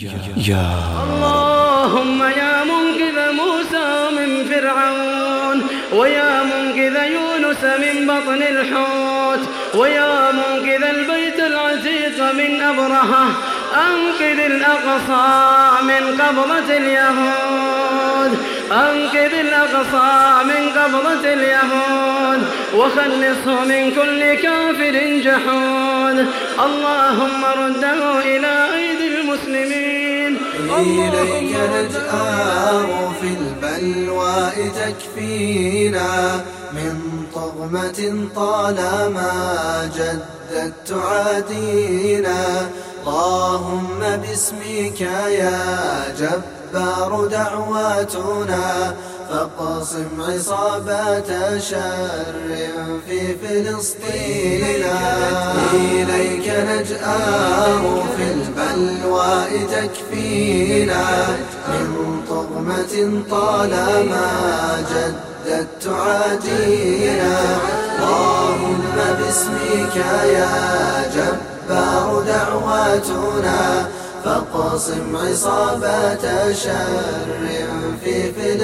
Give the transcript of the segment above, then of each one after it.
يا, يا اللهم يا منقذ موسى من فرعون ويا منقذ يونس من بطن الحوت ويا منقذ البيت العتيق من أبرهة. أنقذ الأقصى من قبضة اليهود أنقذ الأقصى من قبضة اليهود وخلصه من كل كافر جحود. اللهم رده إلى أيدي إليك نجآه في البلواء تكفينا من طغمة طالما جدت تعادينا اللهم باسمك يا جبار دعواتنا. فاقصم عصابات شر في فلسطين إليك نجآه في البلواء تكفينا. من طغمة طالما جدت تعادينا اللهم باسمك يا جبار دعواتنا. فاقصم عصابة شر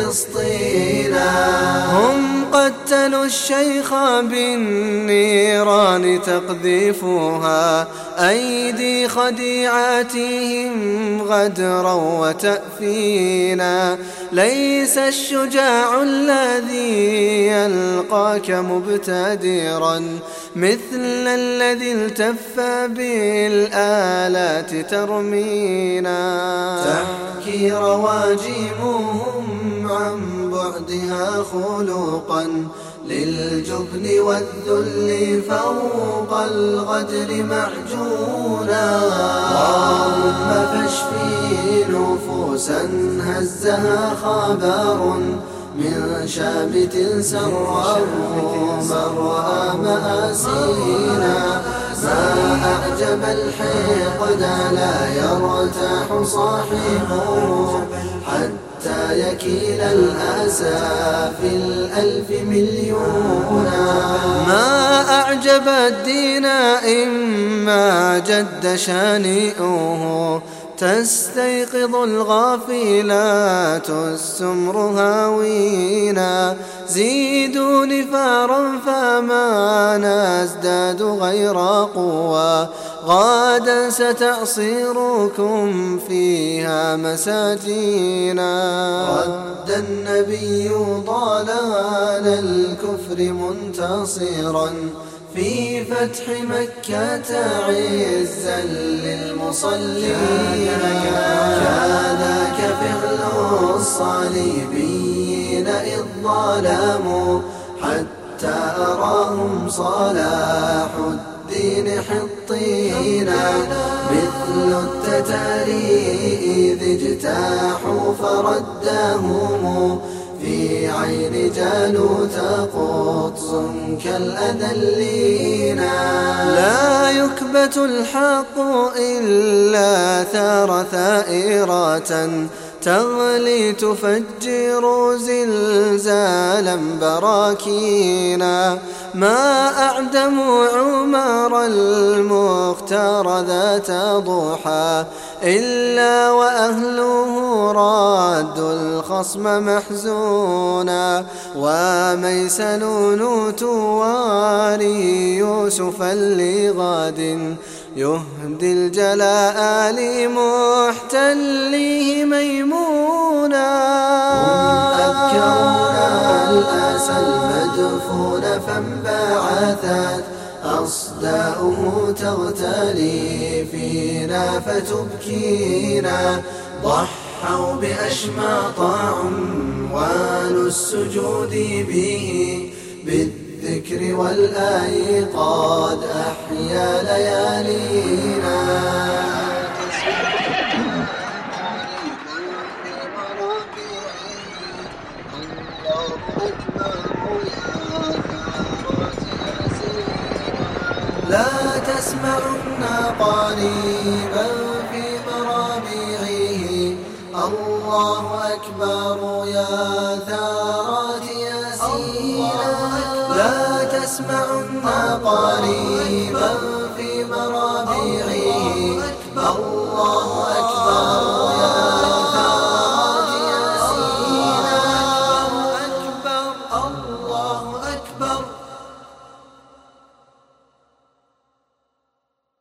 فلسطين هم قتلوا الشيخ بالنيران تقذفها أيدي خديعاتهم غدرا وتأفينا ليس الشجاع الذي يلقاك مبتدرا. مثل الذي التف بالآلات ترمينا تحكي رواجمهم عن بعدها خلقا للجبن والذل فوق الغدر معجونا. اللهم فاشفي نفوسا هزها خبر من شابت سره مرأى مآسينا. ما أعجب الحقد لا يرتاح صاحبه. يكيل الأسى في الألف مليونا ما أعجب الدين إما جد شانئه. تستيقظ الغافلات السمر هاوينا. زيدوا نفارا فما نزداد غير قوى. غادا ستعصيركم فيها مساجينا رد النبي ضلال الكفر منتصرا. في فتح مكة عزا للمصلين. كذاك فعل الصليبيين إذ ظلموا حتى أراهم صلاح الدين حطينا مثل التتار إذ اجتاحوا فردهم في عين جالوت قطز كالأذلين. لا يكبت الحق إلا ثار ثائرة تغلي تفجر زلزالا براكينا. ما أعدم عمر المختار ذات ضحى إلا وأهله راد الخصم محزونا. وميسلون تواري يوسف لغد يهدي الجلاء لمحتليه ميمونا. أذكرنا الأسى المدفون فانبعثت أصداؤه تغتلي فينا فتبكينا. ضحوا بأشماط عنوان السجود به بالذكر والآيقاد أحيا ليالينا. لا تسمعن قريبا في مرابعه الله أكبر يا ثارات ياسين. لا تسمعن قريبا في مرابعه الله